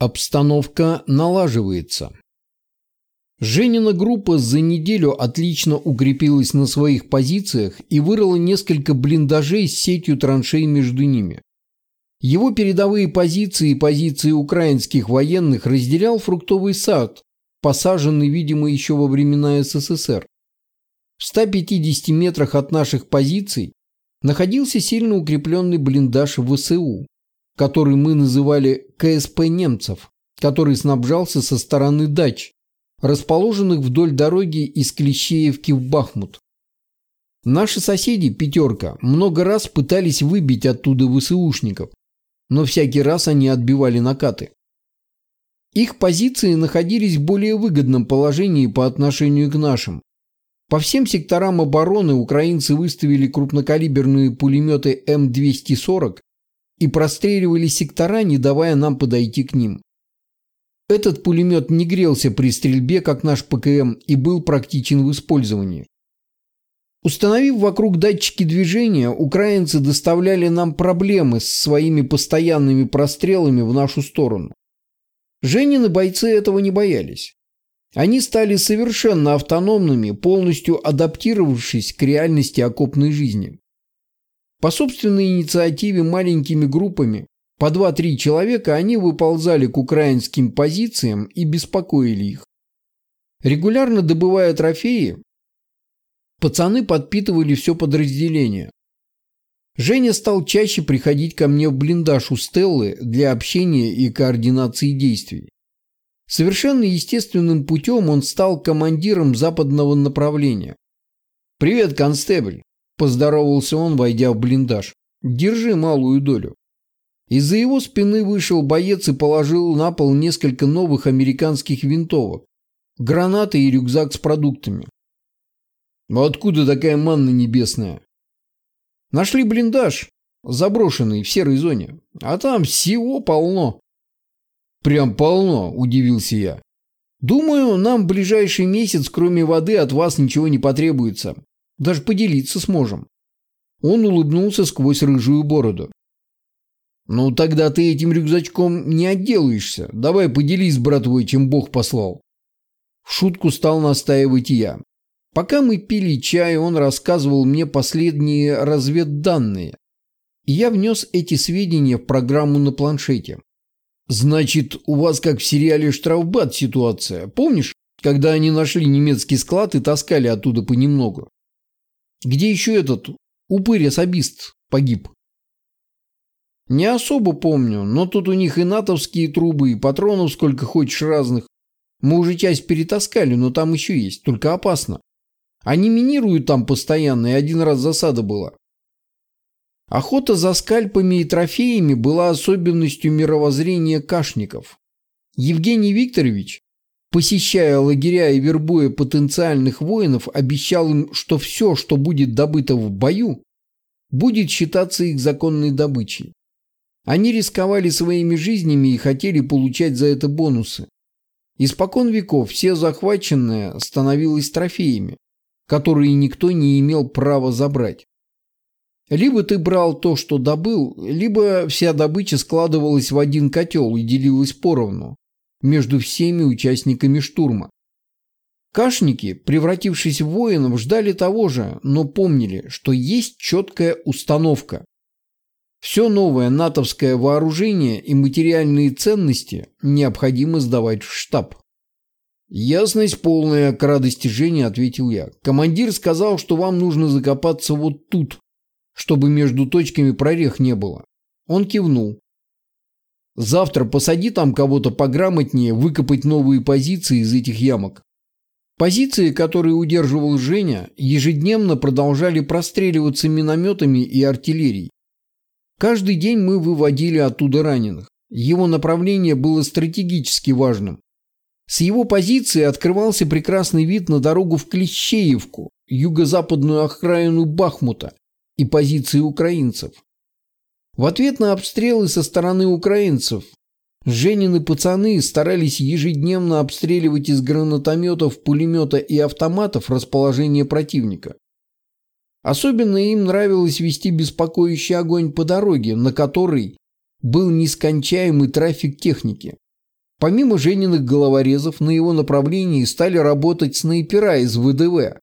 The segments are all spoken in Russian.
Обстановка налаживается. Женина группа за неделю отлично укрепилась на своих позициях и вырыла несколько блиндажей с сетью траншей между ними. Его передовые позиции и позиции украинских военных разделял фруктовый сад, посаженный, видимо, еще во времена СССР. В 150 метрах от наших позиций находился сильно укрепленный блиндаж ВСУ, который мы называли КСП немцев, который снабжался со стороны дач, расположенных вдоль дороги из Клещеевки в Бахмут. Наши соседи, пятерка, много раз пытались выбить оттуда ВСУшников, но всякий раз они отбивали накаты. Их позиции находились в более выгодном положении по отношению к нашим. По всем секторам обороны украинцы выставили крупнокалиберные пулеметы М240 и простреливали сектора, не давая нам подойти к ним. Этот пулемет не грелся при стрельбе, как наш ПКМ, и был практичен в использовании. Установив вокруг датчики движения, украинцы доставляли нам проблемы с своими постоянными прострелами в нашу сторону. Женины бойцы этого не боялись. Они стали совершенно автономными, полностью адаптировавшись к реальности окопной жизни. По собственной инициативе маленькими группами, по 2-3 человека, они выползали к украинским позициям и беспокоили их. Регулярно добывая трофеи, пацаны подпитывали все подразделение. Женя стал чаще приходить ко мне в блиндаж у Стеллы для общения и координации действий. Совершенно естественным путем он стал командиром западного направления. «Привет, констебль!» Поздоровался он, войдя в блиндаж. «Держи малую долю». Из-за его спины вышел боец и положил на пол несколько новых американских винтовок, гранаты и рюкзак с продуктами. «Но откуда такая манна небесная?» «Нашли блиндаж, заброшенный в серой зоне, а там всего полно». «Прям полно», – удивился я. «Думаю, нам ближайший месяц, кроме воды, от вас ничего не потребуется. Даже поделиться сможем. Он улыбнулся сквозь рыжую бороду. «Ну тогда ты этим рюкзачком не отделаешься. Давай поделись с братвой, чем Бог послал». В шутку стал настаивать я. Пока мы пили чай, он рассказывал мне последние разведданные. И я внес эти сведения в программу на планшете. «Значит, у вас как в сериале «Штрафбат» ситуация. Помнишь, когда они нашли немецкий склад и таскали оттуда понемногу? Где еще этот упырь-особист погиб? Не особо помню, но тут у них и натовские трубы, и патронов сколько хочешь разных. Мы уже часть перетаскали, но там еще есть, только опасно. Они минируют там постоянно, и один раз засада была. Охота за скальпами и трофеями была особенностью мировоззрения кашников. Евгений Викторович посещая лагеря и вербуя потенциальных воинов, обещал им, что все, что будет добыто в бою, будет считаться их законной добычей. Они рисковали своими жизнями и хотели получать за это бонусы. Испокон веков все захваченное становилось трофеями, которые никто не имел права забрать. Либо ты брал то, что добыл, либо вся добыча складывалась в один котел и делилась поровну, между всеми участниками штурма. Кашники, превратившись в воинов, ждали того же, но помнили, что есть четкая установка. Все новое натовское вооружение и материальные ценности необходимо сдавать в штаб. «Ясность полная к радости Жени», — ответил я. «Командир сказал, что вам нужно закопаться вот тут, чтобы между точками прорех не было». Он кивнул. Завтра посади там кого-то пограмотнее выкопать новые позиции из этих ямок. Позиции, которые удерживал Женя, ежедневно продолжали простреливаться минометами и артиллерией. Каждый день мы выводили оттуда раненых. Его направление было стратегически важным. С его позиции открывался прекрасный вид на дорогу в Клещеевку, юго-западную окраину Бахмута и позиции украинцев. В ответ на обстрелы со стороны украинцев Женины пацаны старались ежедневно обстреливать из гранатометов, пулемета и автоматов расположение противника. Особенно им нравилось вести беспокоящий огонь по дороге, на которой был нескончаемый трафик техники. Помимо Жениных головорезов, на его направлении стали работать снайпера из ВДВ,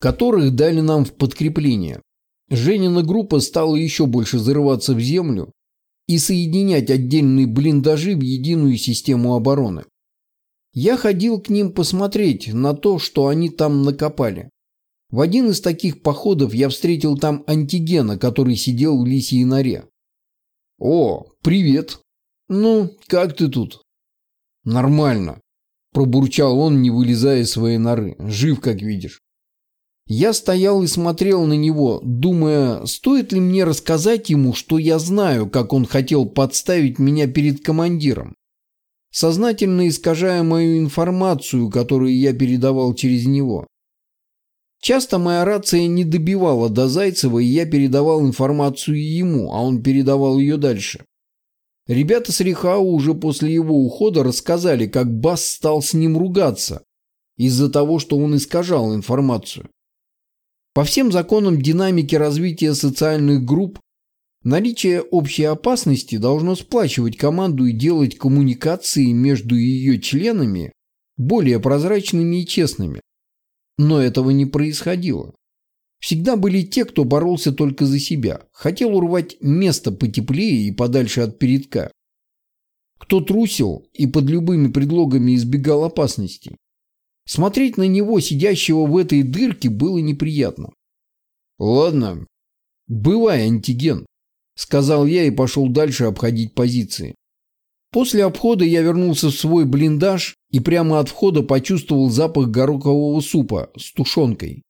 которых дали нам в подкрепление. Женина группа стала еще больше зарываться в землю и соединять отдельные блиндажи в единую систему обороны. Я ходил к ним посмотреть на то, что они там накопали. В один из таких походов я встретил там антигена, который сидел в лисьей норе. «О, привет! Ну, как ты тут?» «Нормально», – пробурчал он, не вылезая из своей норы. «Жив, как видишь». Я стоял и смотрел на него, думая, стоит ли мне рассказать ему, что я знаю, как он хотел подставить меня перед командиром. Сознательно искажая мою информацию, которую я передавал через него. Часто моя рация не добивала до Зайцева, и я передавал информацию ему, а он передавал ее дальше. Ребята с Рихау уже после его ухода рассказали, как Бас стал с ним ругаться из-за того, что он искажал информацию. По всем законам динамики развития социальных групп, наличие общей опасности должно сплачивать команду и делать коммуникации между ее членами более прозрачными и честными. Но этого не происходило. Всегда были те, кто боролся только за себя, хотел урвать место потеплее и подальше от передка. Кто трусил и под любыми предлогами избегал опасностей. Смотреть на него, сидящего в этой дырке, было неприятно. «Ладно, бывай, антиген», — сказал я и пошел дальше обходить позиции. После обхода я вернулся в свой блиндаж и прямо от входа почувствовал запах горохового супа с тушенкой,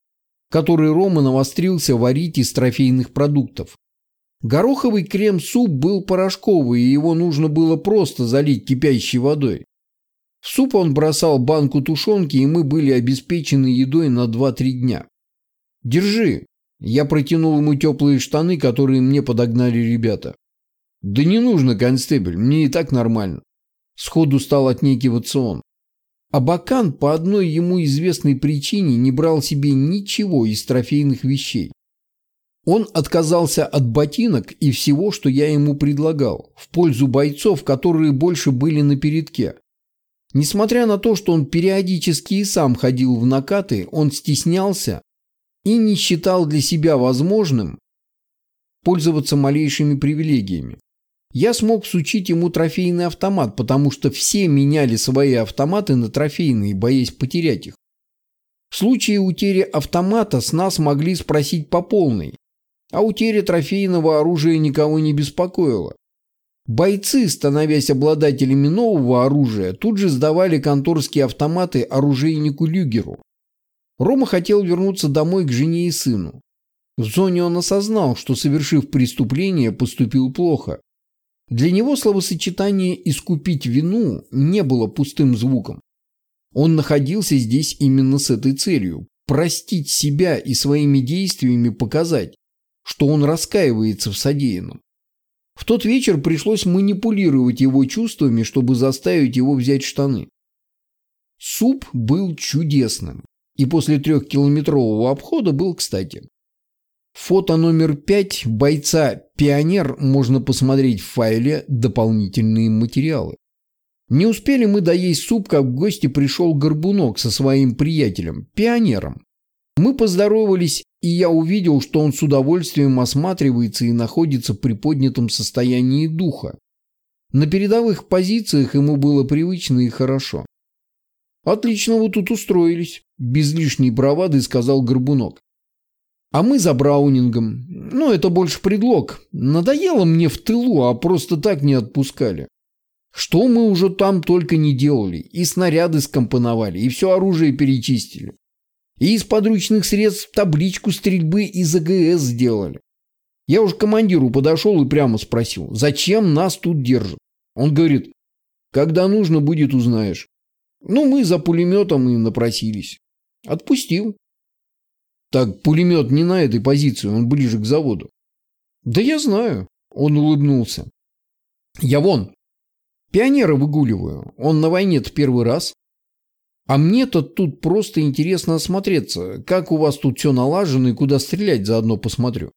который Рома навострился варить из трофейных продуктов. Гороховый крем-суп был порошковый, и его нужно было просто залить кипящей водой. Суп он бросал банку тушенки, и мы были обеспечены едой на 2-3 дня. «Держи!» Я протянул ему теплые штаны, которые мне подогнали ребята. «Да не нужно, констебль, мне и так нормально». Сходу стал отнекиваться он. Абакан по одной ему известной причине не брал себе ничего из трофейных вещей. Он отказался от ботинок и всего, что я ему предлагал, в пользу бойцов, которые больше были на передке. Несмотря на то, что он периодически и сам ходил в накаты, он стеснялся и не считал для себя возможным пользоваться малейшими привилегиями. Я смог всучить ему трофейный автомат, потому что все меняли свои автоматы на трофейные, боясь потерять их. В случае утери автомата с нас могли спросить по полной, а утеря трофейного оружия никого не беспокоила. Бойцы, становясь обладателями нового оружия, тут же сдавали конторские автоматы оружейнику Люгеру. Рома хотел вернуться домой к жене и сыну. В зоне он осознал, что, совершив преступление, поступил плохо. Для него словосочетание «искупить вину» не было пустым звуком. Он находился здесь именно с этой целью – простить себя и своими действиями показать, что он раскаивается в содеянном. В тот вечер пришлось манипулировать его чувствами, чтобы заставить его взять штаны. Суп был чудесным, и после трехкилометрового обхода был кстати. Фото номер 5 бойца «Пионер» можно посмотреть в файле «Дополнительные материалы». Не успели мы доесть суп, как в гости пришел Горбунок со своим приятелем, пионером. Мы поздоровались, и я увидел, что он с удовольствием осматривается и находится в приподнятом состоянии духа. На передовых позициях ему было привычно и хорошо. «Отлично вы тут устроились», – без лишней бравады сказал Горбунок. А мы за Браунингом. Ну, это больше предлог. Надоело мне в тылу, а просто так не отпускали. Что мы уже там только не делали. И снаряды скомпоновали, и все оружие перечистили. И из подручных средств табличку стрельбы из АГС сделали. Я уж командиру подошел и прямо спросил, зачем нас тут держат? Он говорит, когда нужно будет, узнаешь. Ну, мы за пулеметом и напросились. Отпустил. Так пулемет не на этой позиции, он ближе к заводу. Да я знаю, он улыбнулся. Я вон, пионера выгуливаю, он на войне-то первый раз. А мне-то тут просто интересно осмотреться, как у вас тут все налажено и куда стрелять заодно посмотрю.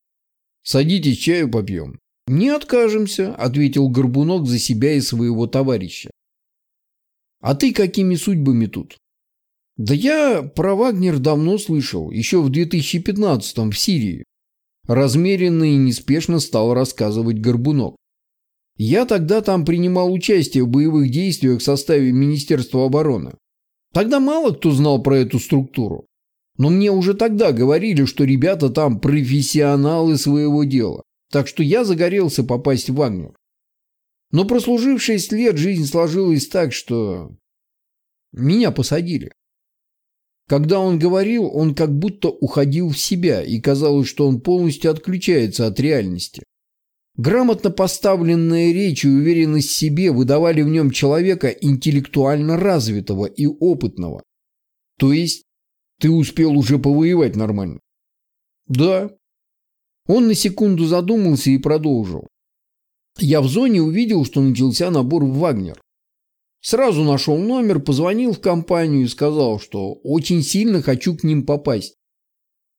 Садитесь, чаю попьем. Не откажемся, ответил Горбунок за себя и своего товарища. А ты какими судьбами тут? Да я про Вагнер давно слышал, еще в 2015-м в Сирии. Размеренно и неспешно стал рассказывать Горбунок. Я тогда там принимал участие в боевых действиях в составе Министерства обороны. Тогда мало кто знал про эту структуру. Но мне уже тогда говорили, что ребята там профессионалы своего дела. Так что я загорелся попасть в Вагнер. Но прослужив шесть лет, жизнь сложилась так, что меня посадили. Когда он говорил, он как будто уходил в себя, и казалось, что он полностью отключается от реальности. Грамотно поставленная речь и уверенность в себе выдавали в нем человека интеллектуально развитого и опытного. То есть ты успел уже повоевать нормально? Да. Он на секунду задумался и продолжил. Я в зоне увидел, что начался набор в Вагнер. Сразу нашел номер, позвонил в компанию и сказал, что очень сильно хочу к ним попасть.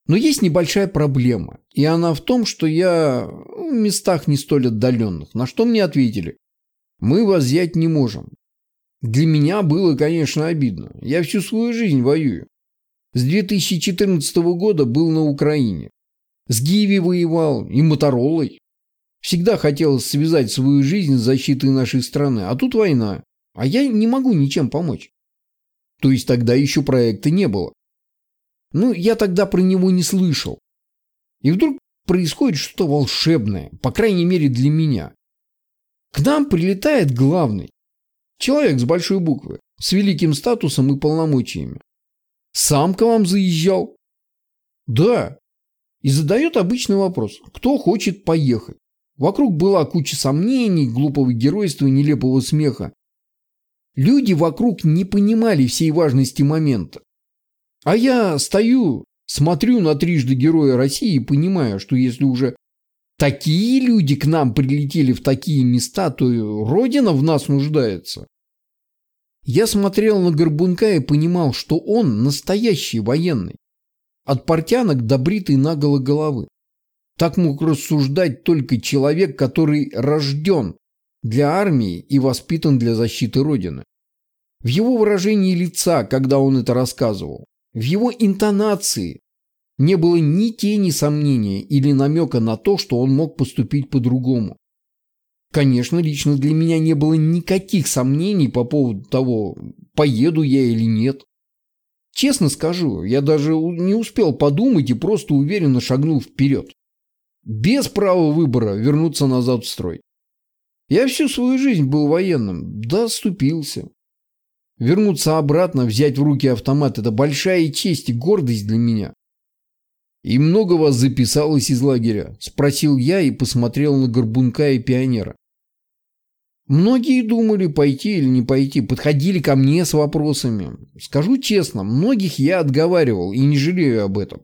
Но есть небольшая проблема, и она в том, что я в местах не столь отдаленных. На что мне ответили? Мы вас взять не можем. Для меня было, конечно, обидно. Я всю свою жизнь воюю. С 2014 года был на Украине. С Гиви воевал и Моторолой. Всегда хотелось связать свою жизнь с защитой нашей страны, а тут война. А я не могу ничем помочь. То есть тогда еще проекта не было. Ну, я тогда про него не слышал. И вдруг происходит что-то волшебное, по крайней мере для меня. К нам прилетает главный. Человек с большой буквы, с великим статусом и полномочиями. Сам к вам заезжал? Да. И задает обычный вопрос. Кто хочет поехать? Вокруг была куча сомнений, глупого геройства нелепого смеха. Люди вокруг не понимали всей важности момента. А я стою, смотрю на трижды Героя России и понимаю, что если уже такие люди к нам прилетели в такие места, то Родина в нас нуждается. Я смотрел на Горбунка и понимал, что он настоящий военный. От портянок до бритой наголо головы. Так мог рассуждать только человек, который рожден для армии и воспитан для защиты Родины. В его выражении лица, когда он это рассказывал, в его интонации не было ни тени сомнения или намека на то, что он мог поступить по-другому. Конечно, лично для меня не было никаких сомнений по поводу того, поеду я или нет. Честно скажу, я даже не успел подумать и просто уверенно шагнул вперед. Без права выбора вернуться назад в строй. Я всю свою жизнь был военным, да оступился. Вернуться обратно, взять в руки автомат – это большая честь и гордость для меня. «И много вас записалось из лагеря?» – спросил я и посмотрел на Горбунка и пионера. Многие думали, пойти или не пойти, подходили ко мне с вопросами. Скажу честно, многих я отговаривал и не жалею об этом.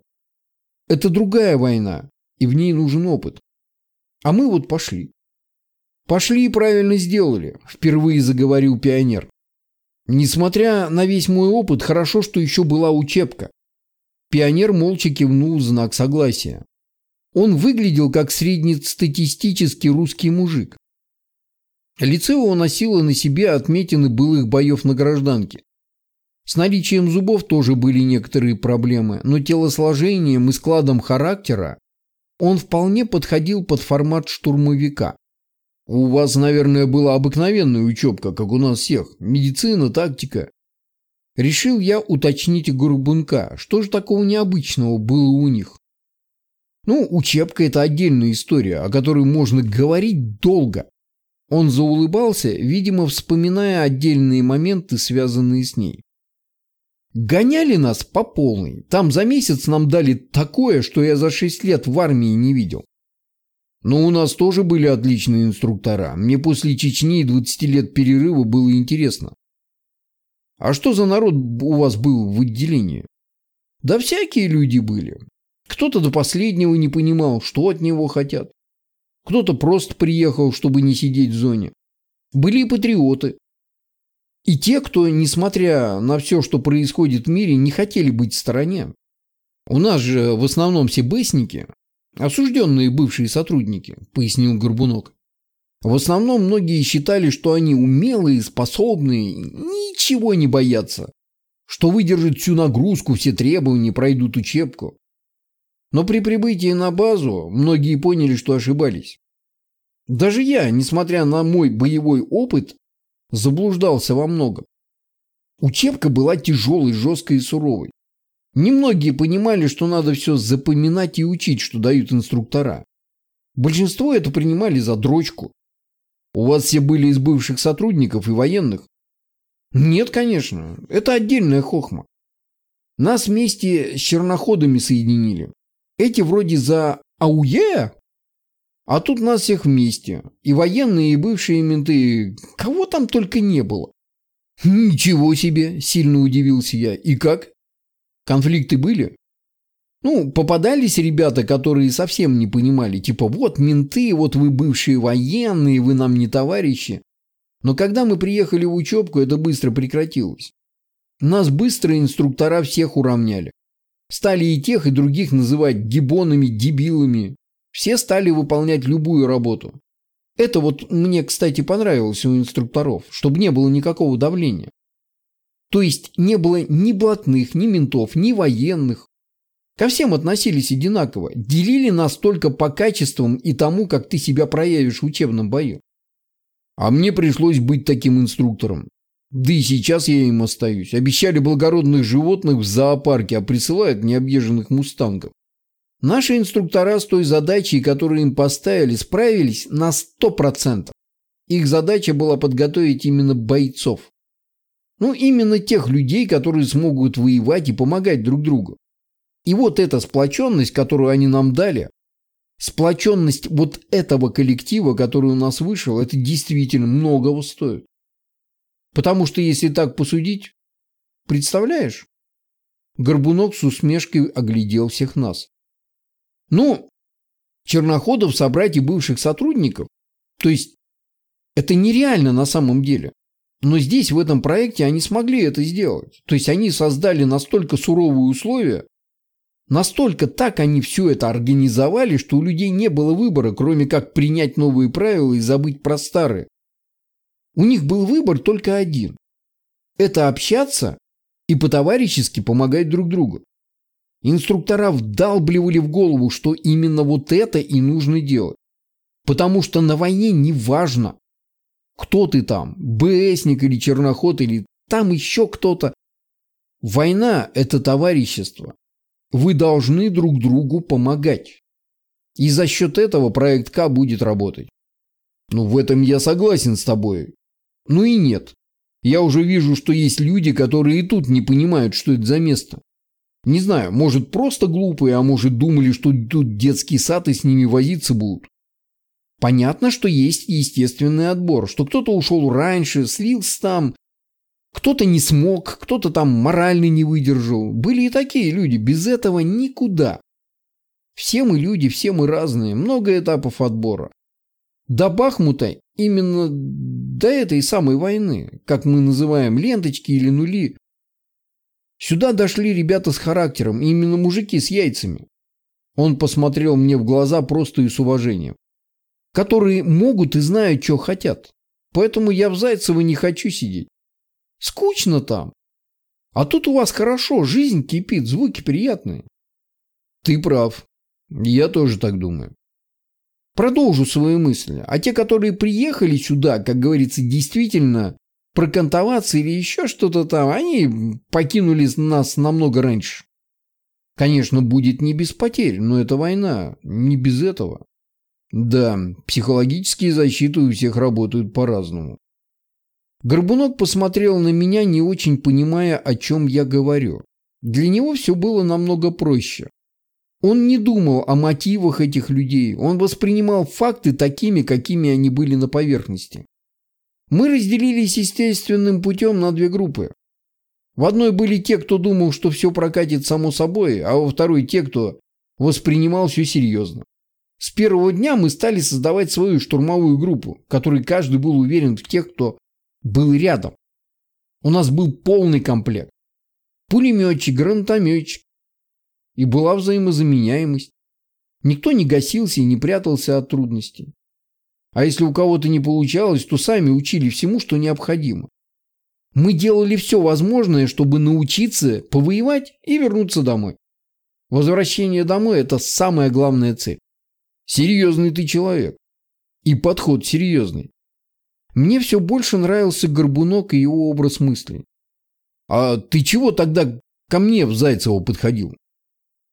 Это другая война, и в ней нужен опыт. А мы вот пошли. Пошли и правильно сделали, впервые заговорил пионер. Несмотря на весь мой опыт, хорошо, что еще была учебка. Пионер молча кивнул знак согласия. Он выглядел как среднестатистический русский мужик. Лицо его носило на себе отметины былых боев на гражданке. С наличием зубов тоже были некоторые проблемы, но телосложением и складом характера он вполне подходил под формат штурмовика. У вас, наверное, была обыкновенная учебка, как у нас всех. Медицина, тактика. Решил я уточнить Горбунка, что же такого необычного было у них. Ну, учебка – это отдельная история, о которой можно говорить долго. Он заулыбался, видимо, вспоминая отдельные моменты, связанные с ней. Гоняли нас по полной. Там за месяц нам дали такое, что я за шесть лет в армии не видел. Но у нас тоже были отличные инструктора. Мне после Чечни и 20 лет перерыва было интересно. А что за народ у вас был в отделении? Да всякие люди были. Кто-то до последнего не понимал, что от него хотят. Кто-то просто приехал, чтобы не сидеть в зоне. Были и патриоты. И те, кто, несмотря на все, что происходит в мире, не хотели быть в стороне. У нас же в основном все бесники, Осужденные бывшие сотрудники, пояснил Горбунок. В основном многие считали, что они умелые, способные, ничего не боятся, что выдержат всю нагрузку, все требования, пройдут учебку. Но при прибытии на базу многие поняли, что ошибались. Даже я, несмотря на мой боевой опыт, заблуждался во многом. Учебка была тяжелой, жесткой и суровой. Немногие понимали, что надо все запоминать и учить, что дают инструктора. Большинство это принимали за дрочку. У вас все были из бывших сотрудников и военных? Нет, конечно. Это отдельная хохма. Нас вместе с черноходами соединили. Эти вроде за АУЕ, а тут нас всех вместе. И военные, и бывшие менты. Кого там только не было. Ничего себе, сильно удивился я. И как? Конфликты были? Ну, попадались ребята, которые совсем не понимали, типа, вот менты, вот вы бывшие военные, вы нам не товарищи. Но когда мы приехали в учебку, это быстро прекратилось. Нас быстро инструктора всех уравняли. Стали и тех, и других называть гибонами, дебилами. Все стали выполнять любую работу. Это вот мне, кстати, понравилось у инструкторов, чтобы не было никакого давления. То есть не было ни блатных, ни ментов, ни военных, Ко всем относились одинаково, делили нас только по качествам и тому, как ты себя проявишь в учебном бою. А мне пришлось быть таким инструктором. Да и сейчас я им остаюсь. Обещали благородных животных в зоопарке, а присылают необъезженных мустангов. Наши инструктора с той задачей, которую им поставили, справились на 100%. Их задача была подготовить именно бойцов. Ну, именно тех людей, которые смогут воевать и помогать друг другу. И вот эта сплоченность, которую они нам дали, сплоченность вот этого коллектива, который у нас вышел, это действительно многого стоит. Потому что если так посудить, представляешь? Горбунок с усмешкой оглядел всех нас. Ну, Черноходов собрать и бывших сотрудников, то есть это нереально на самом деле. Но здесь, в этом проекте, они смогли это сделать. То есть они создали настолько суровые условия, Настолько так они все это организовали, что у людей не было выбора, кроме как принять новые правила и забыть про старые. У них был выбор только один. Это общаться и по-товарищески помогать друг другу. Инструктора вдалбливали в голову, что именно вот это и нужно делать. Потому что на войне не важно, кто ты там, БСник или черноход, или там еще кто-то. Война – это товарищество. Вы должны друг другу помогать. И за счет этого проект К будет работать. Ну, в этом я согласен с тобой. Ну и нет. Я уже вижу, что есть люди, которые и тут не понимают, что это за место. Не знаю, может просто глупые, а может думали, что тут детский сад и с ними возиться будут. Понятно, что есть естественный отбор, что кто-то ушел раньше, слился там, кто-то не смог, кто-то там морально не выдержал. Были и такие люди, без этого никуда. Все мы люди, все мы разные, много этапов отбора. До Бахмута именно до этой самой войны, как мы называем ленточки или нули, сюда дошли ребята с характером, именно мужики с яйцами. Он посмотрел мне в глаза просто и с уважением. Которые могут и знают, что хотят. Поэтому я в Зайцево не хочу сидеть. Скучно там. А тут у вас хорошо, жизнь кипит, звуки приятные. Ты прав. Я тоже так думаю. Продолжу свои мысли. А те, которые приехали сюда, как говорится, действительно прокантоваться или еще что-то там, они покинули нас намного раньше. Конечно, будет не без потерь, но это война, не без этого. Да, психологические защиты у всех работают по-разному. Горбунок посмотрел на меня, не очень понимая, о чем я говорю. Для него все было намного проще. Он не думал о мотивах этих людей, он воспринимал факты такими, какими они были на поверхности. Мы разделились естественным путем на две группы. В одной были те, кто думал, что все прокатит само собой, а во второй те, кто воспринимал все серьезно. С первого дня мы стали создавать свою штурмовую группу, в которой каждый был уверен в тех, кто был рядом. У нас был полный комплект. Пулеметчик, гранатометчик. И была взаимозаменяемость. Никто не гасился и не прятался от трудностей. А если у кого-то не получалось, то сами учили всему, что необходимо. Мы делали все возможное, чтобы научиться повоевать и вернуться домой. Возвращение домой – это самая главная цель. Серьезный ты человек. И подход серьезный. Мне все больше нравился Горбунок и его образ мысли. А ты чего тогда ко мне в Зайцево подходил?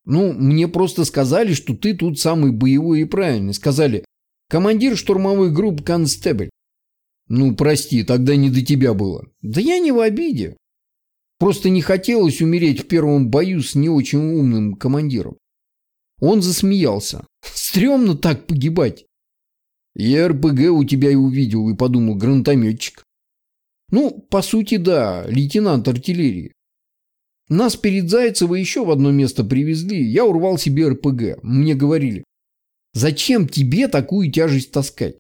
Ну, мне просто сказали, что ты тут самый боевой и правильный. Сказали, командир штурмовой группы Констебль. Ну, прости, тогда не до тебя было. Да я не в обиде. Просто не хотелось умереть в первом бою с не очень умным командиром. Он засмеялся. Стремно так погибать. Я РПГ у тебя и увидел, и подумал, гранатометчик. Ну, по сути, да, лейтенант артиллерии. Нас перед Зайцево еще в одно место привезли, я урвал себе РПГ. Мне говорили, зачем тебе такую тяжесть таскать?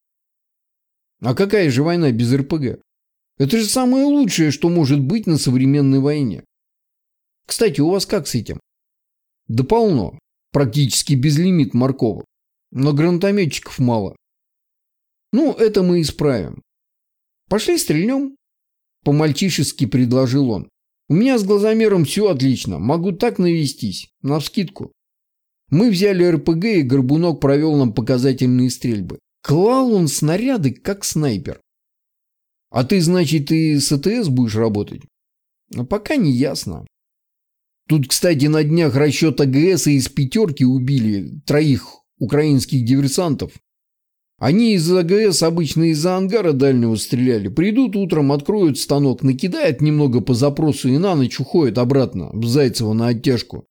А какая же война без РПГ? Это же самое лучшее, что может быть на современной войне. Кстати, у вас как с этим? Да полно. Практически безлимит морковок. Но гранатометчиков мало. Ну, это мы исправим. Пошли стрельнем. По-мальчишески предложил он. У меня с глазомером все отлично. Могу так навестись. Навскидку. Мы взяли РПГ, и Горбунок провел нам показательные стрельбы. Клал он снаряды, как снайпер. А ты, значит, и с АТС будешь работать? Но ну, пока не ясно. Тут, кстати, на днях расчет АГС из пятерки убили троих украинских диверсантов. Они из АГС обычно из-за ангара дальнего стреляли. Придут утром, откроют станок, накидают немного по запросу и на ночь уходят обратно в Зайцево на оттяжку.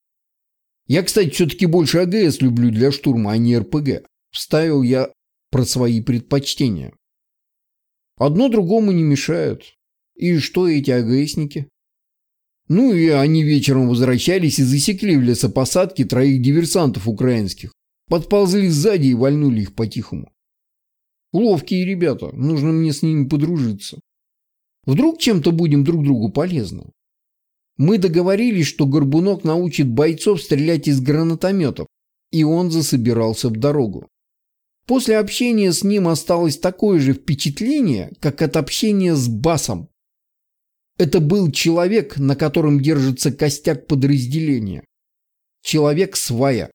Я, кстати, все-таки больше АГС люблю для штурма, а не РПГ. Вставил я про свои предпочтения. Одно другому не мешает. И что эти АГСники? Ну и они вечером возвращались и засекли в лесопосадке троих диверсантов украинских. Подползли сзади и вальнули их по-тихому. Ловкие ребята, нужно мне с ними подружиться. Вдруг чем-то будем друг другу полезны. Мы договорились, что Горбунок научит бойцов стрелять из гранатометов, и он засобирался в дорогу. После общения с ним осталось такое же впечатление, как от общения с Басом. Это был человек, на котором держится костяк подразделения. Человек свая.